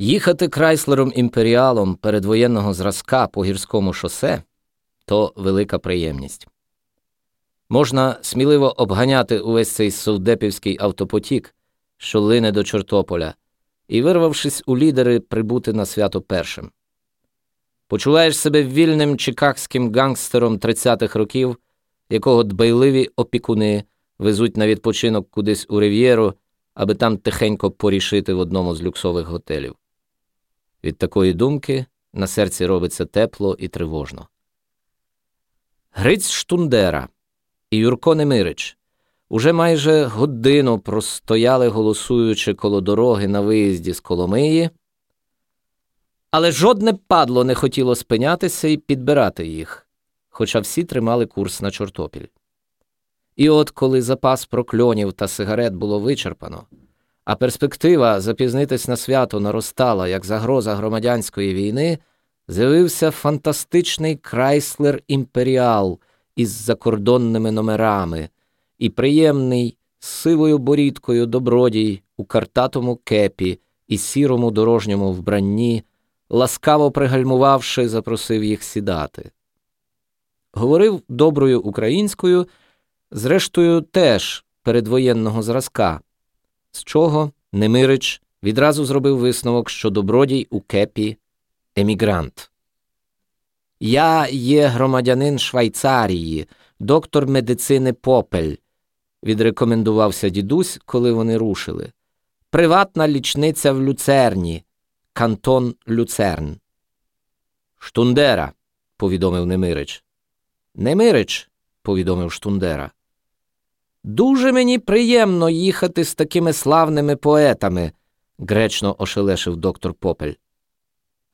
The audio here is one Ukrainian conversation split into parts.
Їхати крайслером імперіалом передвоєнного зразка по гірському шосе то велика приємність. Можна сміливо обганяти увесь цей совдепівський автопотік, що лине до Чортополя, і, вирвавшись у лідери, прибути на свято першим. Почуваєш себе вільним чикагським гангстером 30-х років, якого дбайливі опікуни везуть на відпочинок кудись у Рив'єру, аби там тихенько порішити в одному з люксових готелів. Від такої думки на серці робиться тепло і тривожно. Гриць Штундера і Юрко Немирич уже майже годину простояли, голосуючи коло дороги на виїзді з Коломиї, але жодне падло не хотіло спинятися і підбирати їх, хоча всі тримали курс на чортопіль. І от коли запас прокльонів та сигарет було вичерпано, а перспектива запізнитись на свято наростала як загроза громадянської війни, з'явився фантастичний крайслер імперіал із закордонними номерами і приємний з сивою борідкою добродій у картатому кепі і сірому дорожньому вбранні, ласкаво пригальмувавши, запросив їх сідати. Говорив доброю українською, зрештою, теж передвоєнного зразка, з чого Немирич відразу зробив висновок, що добродій у кепі емігрант. Я є громадянин Швайцарії, доктор медицини Попель, відрекомендувався дідусь, коли вони рушили. Приватна лічниця в Люцерні, Кантон Люцерн. Штундера, повідомив Немирич. Немирич, повідомив Штундера. Дуже мені приємно їхати з такими славними поетами, гречно ошелешив доктор Попель.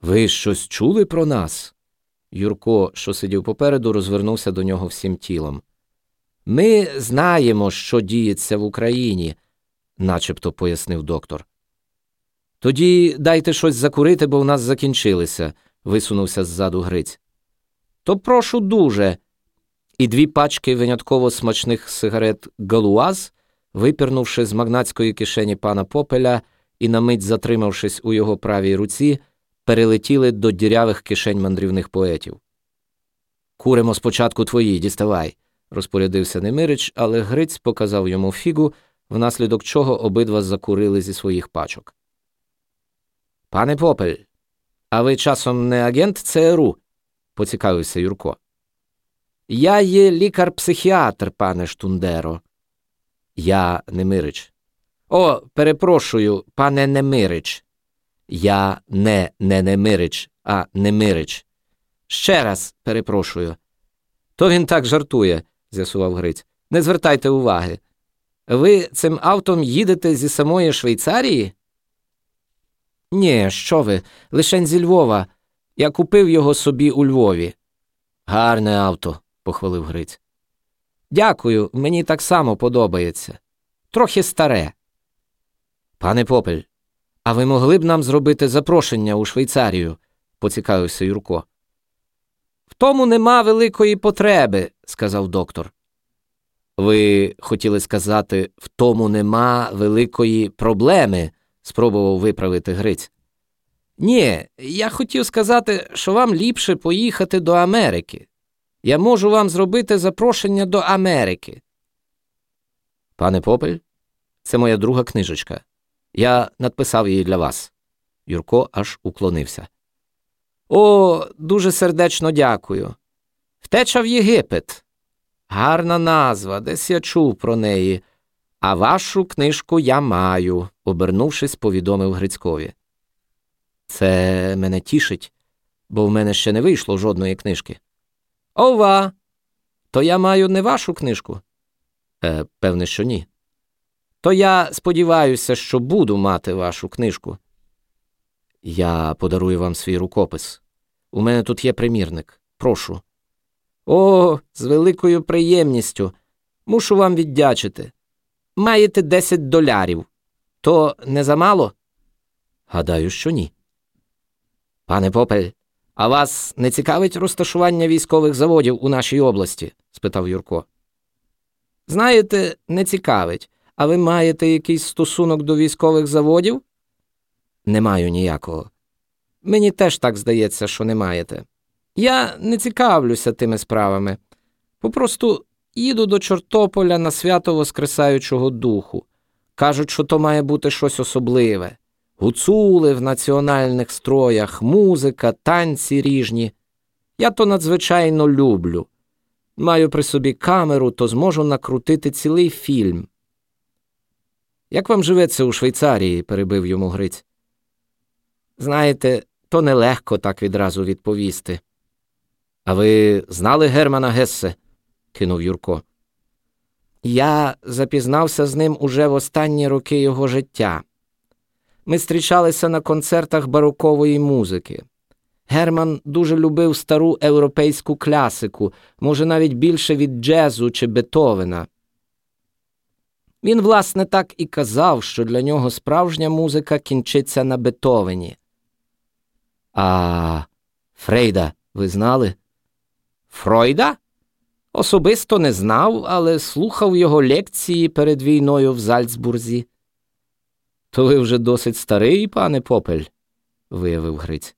Ви щось чули про нас? Юрко, що сидів попереду, розвернувся до нього всім тілом. Ми знаємо, що діється в Україні, начебто пояснив доктор. Тоді дайте щось закурити, бо в нас закінчилися, висунувся ззаду Гриць. То прошу дуже. І дві пачки винятково смачних сигарет Галуаз, випірнувши з магнатської кишені пана Попеля і на мить затримавшись у його правій руці, перелетіли до дірявих кишень мандрівних поетів. Куримо спочатку твої, діставай, розпорядився Немирич, але Гриць показав йому фігу, внаслідок чого обидва закурили зі своїх пачок. Пане Попель, а ви часом не агент ЦРУ? поцікавився Юрко. Я є лікар-психіатр, пане Штундеро. Я Немирич. О, перепрошую, пане Немирич. Я не не Немирич, а Немирич. Ще раз перепрошую. То він так жартує, з'ясував Гриць. Не звертайте уваги. Ви цим автом їдете зі самої Швейцарії? Ні, що ви, лишень зі Львова. Я купив його собі у Львові. Гарне авто, похвалив Гриць. Дякую, мені так само подобається. Трохи старе. Пане Попель, а ви могли б нам зробити запрошення у Швейцарію? поцікавився Юрко. В тому нема великої потреби, сказав доктор. Ви хотіли сказати, в тому нема великої проблеми, спробував виправити Гриць. Ні, я хотів сказати, що вам ліпше поїхати до Америки. Я можу вам зробити запрошення до Америки. Пане Попель, це моя друга книжечка. Я надписав її для вас. Юрко аж уклонився. О, дуже сердечно дякую. Втеча в Єгипет. Гарна назва, десь я чув про неї. А вашу книжку я маю, обернувшись, повідомив Грицькові. Це мене тішить, бо в мене ще не вийшло жодної книжки. Ова, то я маю не вашу книжку? Е, Певне, що ні. То я сподіваюся, що буду мати вашу книжку. Я подарую вам свій рукопис. У мене тут є примірник. Прошу. О, з великою приємністю. Мушу вам віддячити. Маєте 10 долярів. То не замало? Гадаю, що ні. Пане Попель, а вас не цікавить розташування військових заводів у нашій області? спитав Юрко. Знаєте, не цікавить. А ви маєте якийсь стосунок до військових заводів? Не маю ніякого. Мені теж так здається, що не маєте. Я не цікавлюся тими справами. Попросту їду до Чортополя на свято Воскресаючого Духу. Кажуть, що то має бути щось особливе. Гуцули в національних строях, музика, танці ріжні. Я то надзвичайно люблю. Маю при собі камеру, то зможу накрутити цілий фільм. Як вам живеться у Швейцарії? перебив йому Гриць. Знаєте, то нелегко так відразу відповісти. А ви знали Германа Гессе? кинув Юрко. Я запізнався з ним уже в останні роки його життя. Ми зустрічалися на концертах барокової музики. Герман дуже любив стару європейську класику, може, навіть більше від джезу чи Бетовена. Він, власне, так і казав, що для нього справжня музика кінчиться на Бетовені. А Фрейда ви знали? Фройда? Особисто не знав, але слухав його лекції перед війною в Зальцбурзі. То ви вже досить старий, пане Попель, виявив Гриць.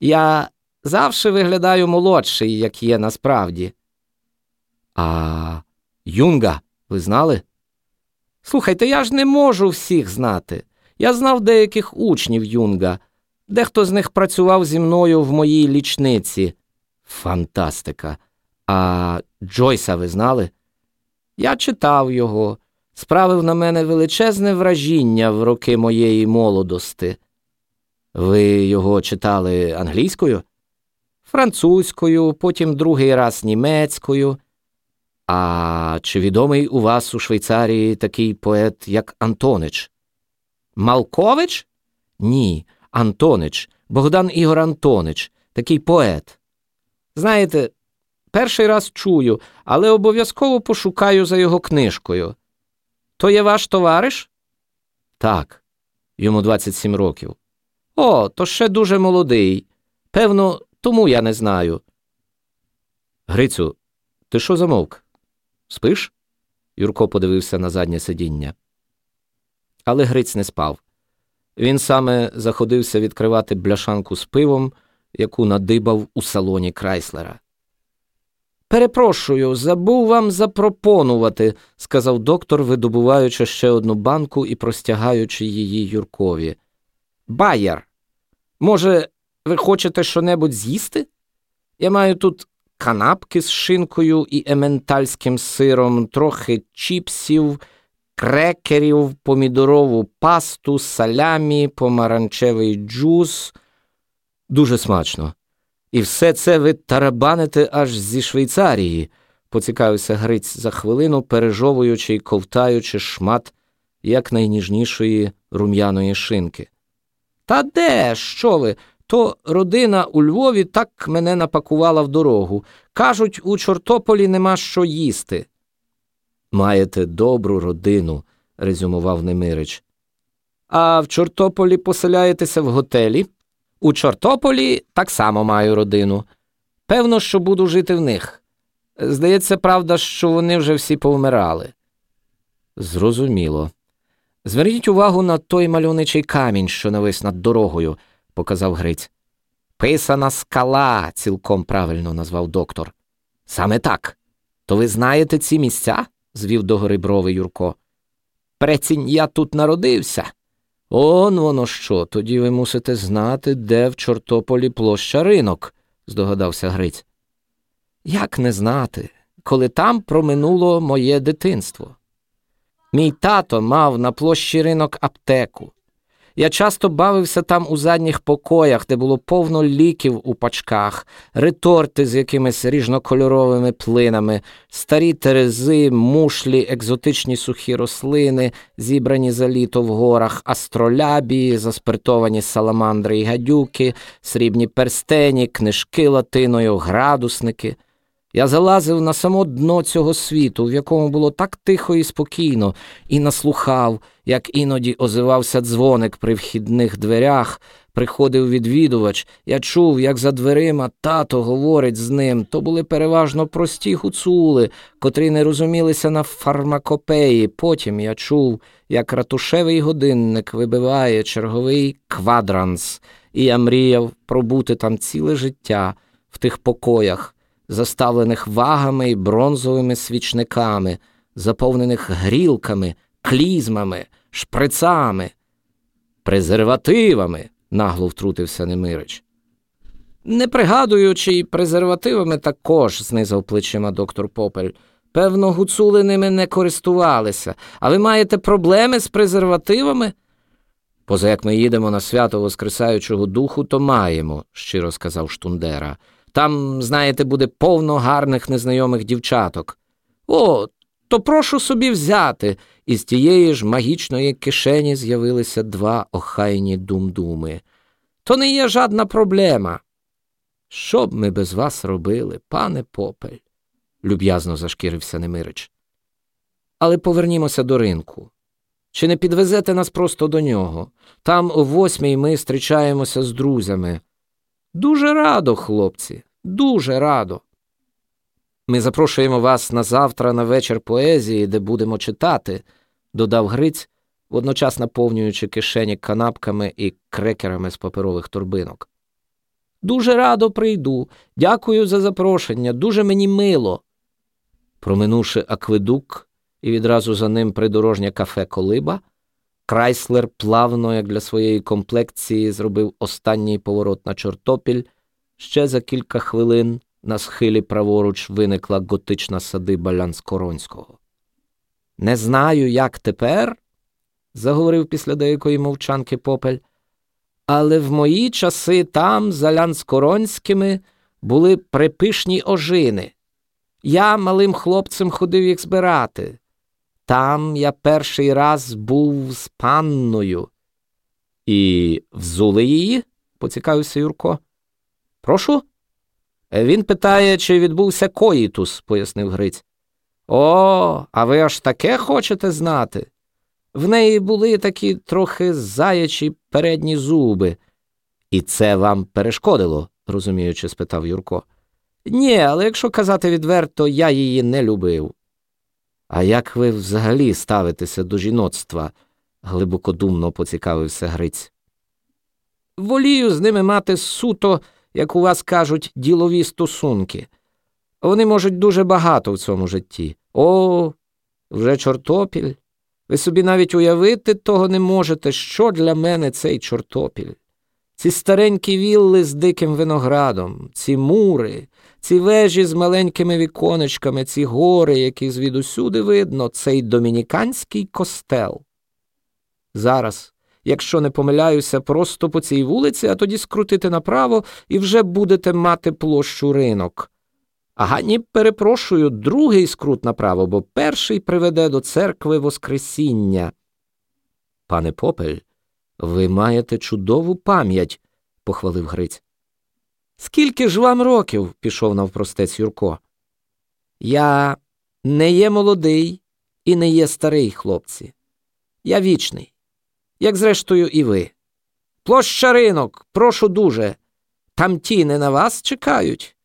Я завжди виглядаю молодший, як є насправді. А Юнга, ви знали? Слухайте, я ж не можу всіх знати. Я знав деяких учнів Юнга. Дехто з них працював зі мною в моїй лічниці. Фантастика. А Джойса ви знали? Я читав його, справив на мене величезне вражіння в роки моєї молодости. Ви його читали англійською? Французькою, потім другий раз німецькою. А чи відомий у вас у Швейцарії такий поет, як Антонич? Малкович? Ні, Антонич, Богдан Ігор Антонич, такий поет. Знаєте, перший раз чую, але обов'язково пошукаю за його книжкою. То є ваш товариш? Так, йому 27 років. О, то ще дуже молодий. Певно, тому я не знаю. Грицю, ти що замовк? Спиш? Юрко подивився на заднє сидіння. Але Гриць не спав. Він саме заходився відкривати бляшанку з пивом, яку надибав у салоні Крайслера. Перепрошую, забув вам запропонувати, сказав доктор, видобуваючи ще одну банку і простягаючи її Юркові. Байер, може, ви хочете що-небудь з'їсти? Я маю тут канапки з шинкою і ементальським сиром, трохи чіпсів, крекерів, помідорову пасту, салямі, помаранчевий джус. Дуже смачно. І все це ви тарабаните аж зі Швейцарії, поцікавився Гриць за хвилину, пережовуючи й ковтаючи шмат якнайніжнішої рум'яної шинки. Та де, що ви? То родина у Львові так мене напакувала в дорогу. Кажуть, у Чортополі нема що їсти. Маєте добру родину, резюмував Немирич. А в Чортополі поселяєтеся в готелі? У Чортополі так само маю родину. Певно, що буду жити в них. Здається, правда, що вони вже всі повмирали. Зрозуміло. Зверніть увагу на той мальовничий камінь, що навис над дорогою, показав Гриць. Писана скала, цілком правильно назвав доктор. Саме так. То ви знаєте ці місця? звів догори брови Юрко. Прецінь я тут народився. Он воно що, тоді ви мусите знати, де в Чортополі площа ринок, здогадався Гриць. Як не знати, коли там проминуло моє дитинство? Мій тато мав на площі ринок аптеку. Я часто бавився там у задніх покоях, де було повно ліків у пачках, реторти з якимись ріжнокольоровими плинами, старі терези, мушлі, екзотичні сухі рослини, зібрані за літо в горах, астролябії, заспиртовані саламандри й гадюки, срібні перстені, книжки латиною, градусники. Я залазив на само дно цього світу, в якому було так тихо і спокійно, і наслухав, як іноді озивався дзвоник при вхідних дверях, приходив відвідувач, я чув, як за дверима тато говорить з ним. То були переважно прості гуцули, котрі не розумілися на фармакопеї. Потім я чув, як ратушевий годинник вибиває черговий квадранс, і я мріяв пробути там ціле життя в тих покоях, заставлених вагами і бронзовими свічниками, заповнених грілками, клізмами, шприцами презервативами, нагло втрутився Немирич. Не пригадую, чи й презервативами також, знизав плечима доктор Попель. Певно, гуцули ними не користувалися, а ви маєте проблеми з презервативами? Поза як ми їдемо на свято Воскресаючого духу, то маємо, щиро сказав Штундера. Там, знаєте, буде повно гарних незнайомих дівчаток. О, то прошу собі взяти. Із тієї ж магічної кишені з'явилися два охайні думдуми. То не є жадна проблема. Що б ми без вас робили, пане попель? люб'язно зашкірився Немирич. Але повернімося до ринку. Чи не підвезете нас просто до нього? Там о восьмій ми зустрічаємося з друзями. Дуже радо, хлопці, дуже радо. Ми запрошуємо вас на завтра на вечір поезії, де будемо читати, додав Гриць, водночас наповнюючи кишені канапками і крекерами з паперових торбинок. Дуже радо прийду. Дякую за запрошення, дуже мені мило. Проминувши акведук і відразу за ним придорожнє кафе Колиба, Крайслер плавно, як для своєї комплекції, зробив останній поворот на чортопіль ще за кілька хвилин на схилі праворуч виникла готична садиба Лянскоронського. Не знаю, як тепер, заговорив після деякої мовчанки попель, але в мої часи там, за Лянскоронськими, були припишні ожини. Я малим хлопцем ходив їх збирати. Там я перший раз був з панною. І взули її? поцікавився Юрко. Прошу? Він питає, чи відбувся коїтус, пояснив Гриць. О, а ви аж таке хочете знати? В неї були такі трохи заячі передні зуби. І це вам перешкодило, розуміючи, спитав Юрко. Ні, але якщо казати відверто, я її не любив. А як ви взагалі ставитеся до жіноцтва? глибокодумно поцікавився Гриць. Волію з ними мати суто як у вас кажуть, ділові стосунки. Вони можуть дуже багато в цьому житті. О, вже чортопіль. Ви собі навіть уявити того не можете, що для мене цей чортопіль. Ці старенькі вілли з диким виноградом, ці мури, ці вежі з маленькими віконечками, ці гори, які звідусюди видно, цей домініканський костел. Зараз якщо не помиляюся, просто по цій вулиці, а тоді скрутити направо і вже будете мати площу ринок. Ага, ні, перепрошую, другий скрут направо, бо перший приведе до церкви Воскресіння. Пане Попель, ви маєте чудову пам'ять, похвалив Гриць. Скільки ж вам років? пішов навпростець Юрко. Я не є молодий і не є старий, хлопці. Я вічний як зрештою і ви. Площа ринок, прошу дуже. Там ті не на вас чекають.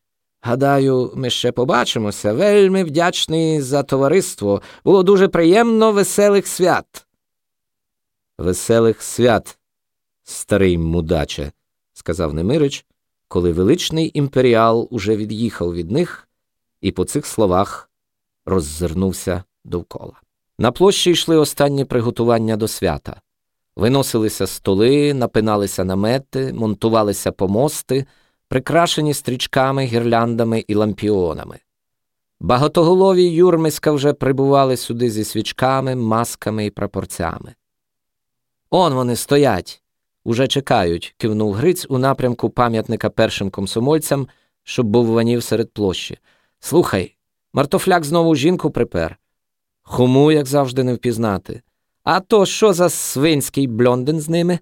Гадаю, ми ще побачимося. Вельми вдячний за товариство. Було дуже приємно веселих свят. Веселих свят, старий мудаче, сказав Немирич, коли величний імперіал уже від'їхав від них і по цих словах роззирнувся довкола. На площі йшли останні приготування до свята. Виносилися столи, напиналися намети, монтувалися помости, прикрашені стрічками, гірляндами і лампіонами. Багатоголові юрмиська вже прибували сюди зі свічками, масками і прапорцями. Он вони стоять, уже чекають, кивнув Гриць у напрямку пам'ятника першим комсомольцям, щоб був ванів серед площі. Слухай, мартофляк знову жінку припер. Хому, як завжди, не впізнати. А то що за свинський блондин з ними?